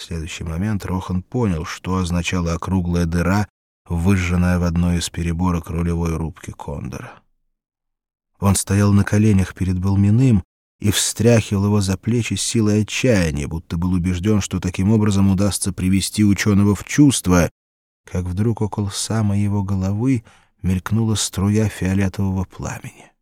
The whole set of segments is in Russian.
В следующий момент Рохан понял, что означала округлая дыра, выжженная в одной из переборок рулевой рубки Кондора. Он стоял на коленях перед Балминым и встряхивал его за плечи с силой отчаяния, будто был убежден, что таким образом удастся привести ученого в чувство, как вдруг около самой его головы мелькнула струя фиолетового пламени.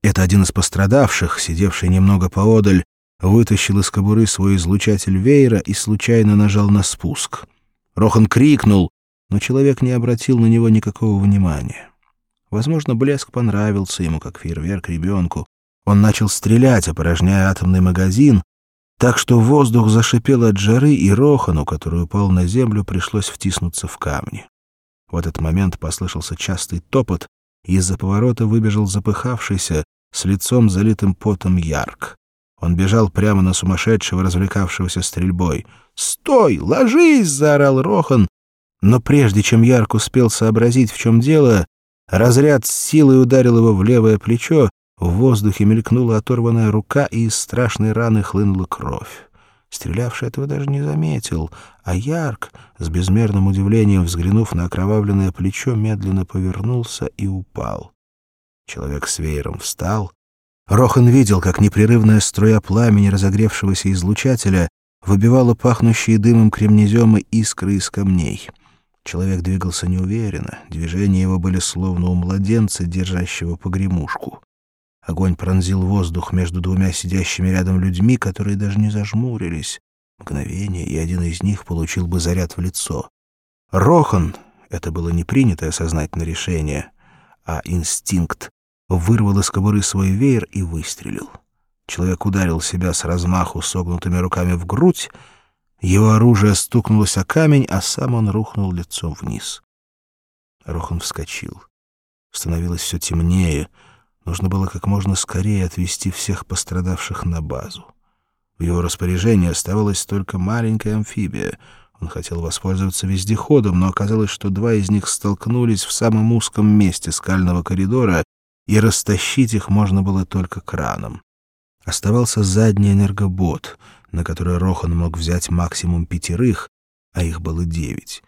Это один из пострадавших, сидевший немного поодаль, вытащил из кобуры свой излучатель веера и случайно нажал на спуск. Рохан крикнул, но человек не обратил на него никакого внимания. Возможно, блеск понравился ему, как фейерверк ребенку. Он начал стрелять, опорожняя атомный магазин, так что воздух зашипел от жары, и Рохану, который упал на землю, пришлось втиснуться в камни. В этот момент послышался частый топот, и из-за поворота выбежал запыхавшийся, с лицом залитым потом Ярк. Он бежал прямо на сумасшедшего, развлекавшегося стрельбой. «Стой! Ложись!» — заорал Рохан. Но прежде чем Ярк успел сообразить, в чем дело, разряд с силой ударил его в левое плечо, в воздухе мелькнула оторванная рука, и из страшной раны хлынула кровь. Стрелявший этого даже не заметил, а Ярк, с безмерным удивлением взглянув на окровавленное плечо, медленно повернулся и упал. Человек с веером встал. Рохан видел, как непрерывная струя пламени разогревшегося излучателя выбивала пахнущие дымом кремнезема искры из камней. Человек двигался неуверенно, движения его были словно у младенца, держащего погремушку. Огонь пронзил воздух между двумя сидящими рядом людьми, которые даже не зажмурились. Мгновение, и один из них получил бы заряд в лицо. Рохан — это было не принятое сознательное решение, а инстинкт — вырвал из кобуры свой веер и выстрелил. Человек ударил себя с размаху согнутыми руками в грудь, его оружие стукнулось о камень, а сам он рухнул лицом вниз. Рохан вскочил. Становилось все темнее — Нужно было как можно скорее отвезти всех пострадавших на базу. В его распоряжении оставалась только маленькая амфибия. Он хотел воспользоваться вездеходом, но оказалось, что два из них столкнулись в самом узком месте скального коридора, и растащить их можно было только краном. Оставался задний энергобот, на который Рохан мог взять максимум пятерых, а их было девять.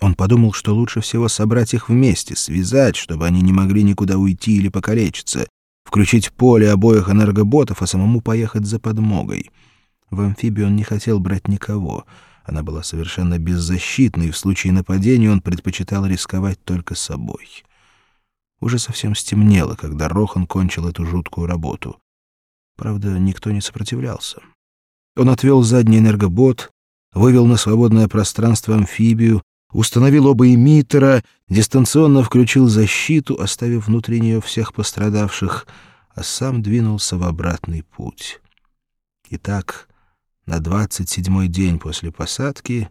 Он подумал, что лучше всего собрать их вместе, связать, чтобы они не могли никуда уйти или покалечиться, включить поле обоих энергоботов, а самому поехать за подмогой. В амфибию он не хотел брать никого. Она была совершенно беззащитной, и в случае нападения он предпочитал рисковать только собой. Уже совсем стемнело, когда Рохан кончил эту жуткую работу. Правда, никто не сопротивлялся. Он отвел задний энергобот, вывел на свободное пространство амфибию, установил оба эмиттера, дистанционно включил защиту, оставив внутри нее всех пострадавших, а сам двинулся в обратный путь. Итак, на двадцать седьмой день после посадки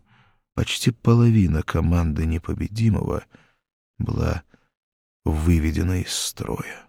почти половина команды непобедимого была выведена из строя.